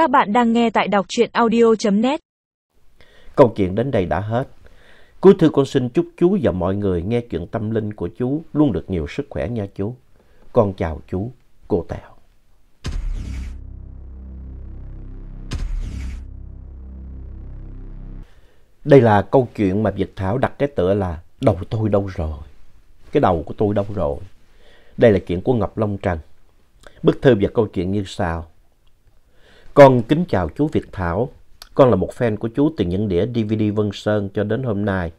Các bạn đang nghe tại đọc truyện audio.net. Câu chuyện đến đây đã hết. Cuối thư con xin chúc chú và mọi người nghe chuyện tâm linh của chú luôn được nhiều sức khỏe nha chú. Con chào chú, cô Tèo. Đây là câu chuyện mà Việt Thảo đặt cái tựa là Đầu tôi đâu rồi? Cái đầu của tôi đâu rồi? Đây là chuyện của Ngọc Long Trần. Bức thư và câu chuyện như sau. Con kính chào chú Việt Thảo. Con là một fan của chú từ những đĩa DVD Vân Sơn cho đến hôm nay.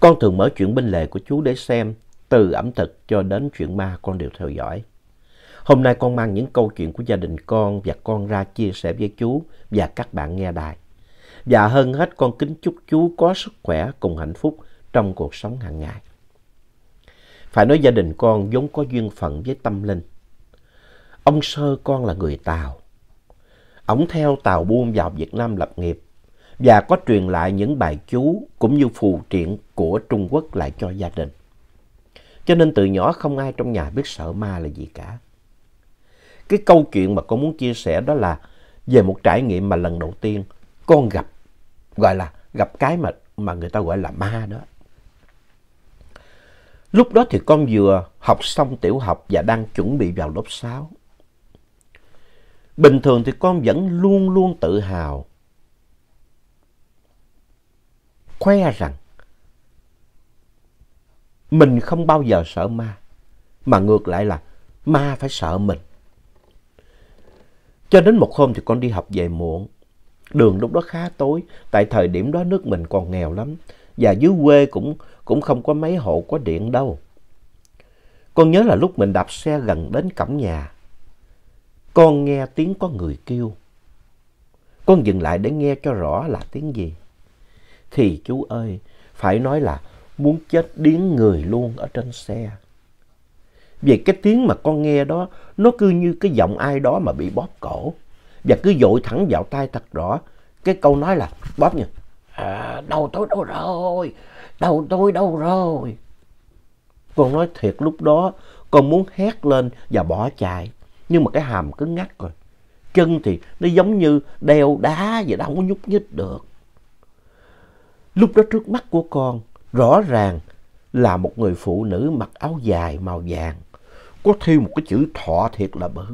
Con thường mở chuyện bên lề của chú để xem, từ ẩm thực cho đến chuyện ma con đều theo dõi. Hôm nay con mang những câu chuyện của gia đình con và con ra chia sẻ với chú và các bạn nghe đài. Và hơn hết con kính chúc chú có sức khỏe cùng hạnh phúc trong cuộc sống hàng ngày. Phải nói gia đình con vốn có duyên phận với tâm linh. Ông sơ con là người Tàu. Ông theo Tàu buôn vào Việt Nam lập nghiệp và có truyền lại những bài chú cũng như phù triện của Trung Quốc lại cho gia đình. Cho nên từ nhỏ không ai trong nhà biết sợ ma là gì cả. Cái câu chuyện mà con muốn chia sẻ đó là về một trải nghiệm mà lần đầu tiên con gặp, gọi là gặp cái mà, mà người ta gọi là ma đó. Lúc đó thì con vừa học xong tiểu học và đang chuẩn bị vào lớp 6. Bình thường thì con vẫn luôn luôn tự hào. Khoe rằng mình không bao giờ sợ ma. Mà ngược lại là ma phải sợ mình. Cho đến một hôm thì con đi học về muộn. Đường lúc đó khá tối, tại thời điểm đó nước mình còn nghèo lắm. Và dưới quê cũng, cũng không có mấy hộ có điện đâu. Con nhớ là lúc mình đạp xe gần đến cổng nhà, con nghe tiếng có người kêu. Con dừng lại để nghe cho rõ là tiếng gì. Thì chú ơi, phải nói là muốn chết điếng người luôn ở trên xe. Vì cái tiếng mà con nghe đó, nó cứ như cái giọng ai đó mà bị bóp cổ. Và cứ dội thẳng vào tai thật rõ. Cái câu nói là bóp như, à, đầu tôi đâu rồi, đầu tôi đâu rồi. Con nói thiệt lúc đó, con muốn hét lên và bỏ chạy. Nhưng mà cái hàm cứng ngắc rồi. Chân thì nó giống như đeo đá vậy đó, không có nhúc nhích được. Lúc đó trước mắt của con, rõ ràng là một người phụ nữ mặc áo dài màu vàng. Có thêm một cái chữ thọ thiệt là bự.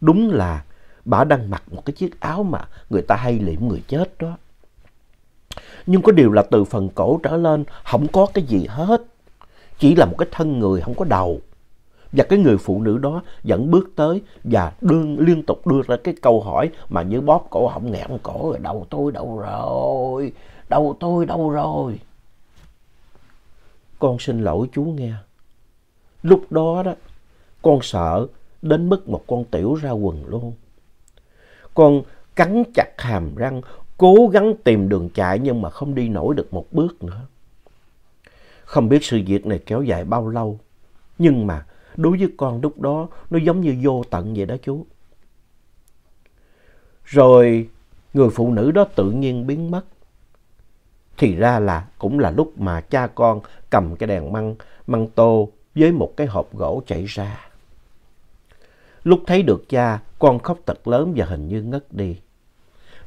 Đúng là bà đang mặc một cái chiếc áo mà người ta hay liệm người chết đó. Nhưng có điều là từ phần cổ trở lên không có cái gì hết. Chỉ là một cái thân người không có đầu. Và cái người phụ nữ đó vẫn bước tới và đương, liên tục đưa ra cái câu hỏi mà như bóp cổ họng nghẹn cổ rồi. Đầu tôi đâu rồi? Đầu tôi đâu rồi? Con xin lỗi chú nghe. Lúc đó đó, con sợ đến mức một con tiểu ra quần luôn. Con cắn chặt hàm răng, cố gắng tìm đường chạy nhưng mà không đi nổi được một bước nữa. Không biết sự việc này kéo dài bao lâu, nhưng mà đối với con lúc đó nó giống như vô tận vậy đó chú. Rồi người phụ nữ đó tự nhiên biến mất. Thì ra là cũng là lúc mà cha con cầm cái đèn măng, măng tô với một cái hộp gỗ chạy ra. Lúc thấy được cha, con khóc thật lớn và hình như ngất đi.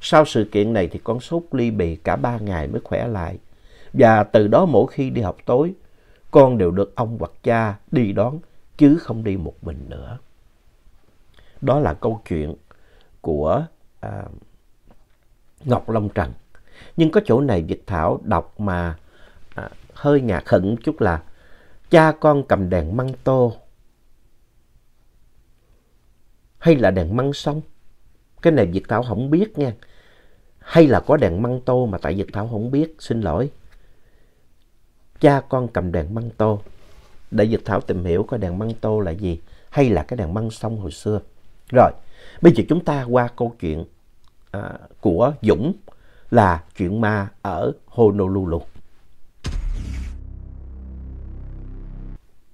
Sau sự kiện này thì con sốt ly bì cả ba ngày mới khỏe lại. Và từ đó mỗi khi đi học tối, con đều được ông hoặc cha đi đón chứ không đi một mình nữa. Đó là câu chuyện của à, Ngọc Long Trần. Nhưng có chỗ này Việt Thảo đọc mà à, hơi ngạc khẩn chút là cha con cầm đèn măng tô hay là đèn măng sông. Cái này Việt Thảo không biết nha. Hay là có đèn măng tô mà tại Việt Thảo không biết, xin lỗi. Cha con cầm đèn măng tô. Để Dược Thảo tìm hiểu coi đèn măng tô là gì. Hay là cái đèn măng sông hồi xưa. Rồi, bây giờ chúng ta qua câu chuyện à, của Dũng là chuyện ma ở Honolulu.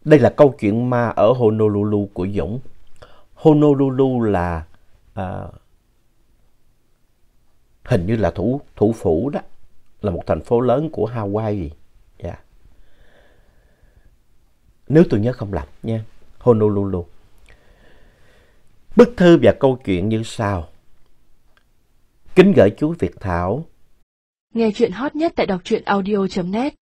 Đây là câu chuyện ma ở Honolulu của Dũng. Honolulu là à, hình như là thủ thủ phủ đó, là một thành phố lớn của Hawaii. Nếu tôi nhớ không lầm nha, Honolulu. Bức thư và câu chuyện như sau. Kính gửi chú Việt Thảo. Nghe chuyện hot nhất tại đọc truyện audio.net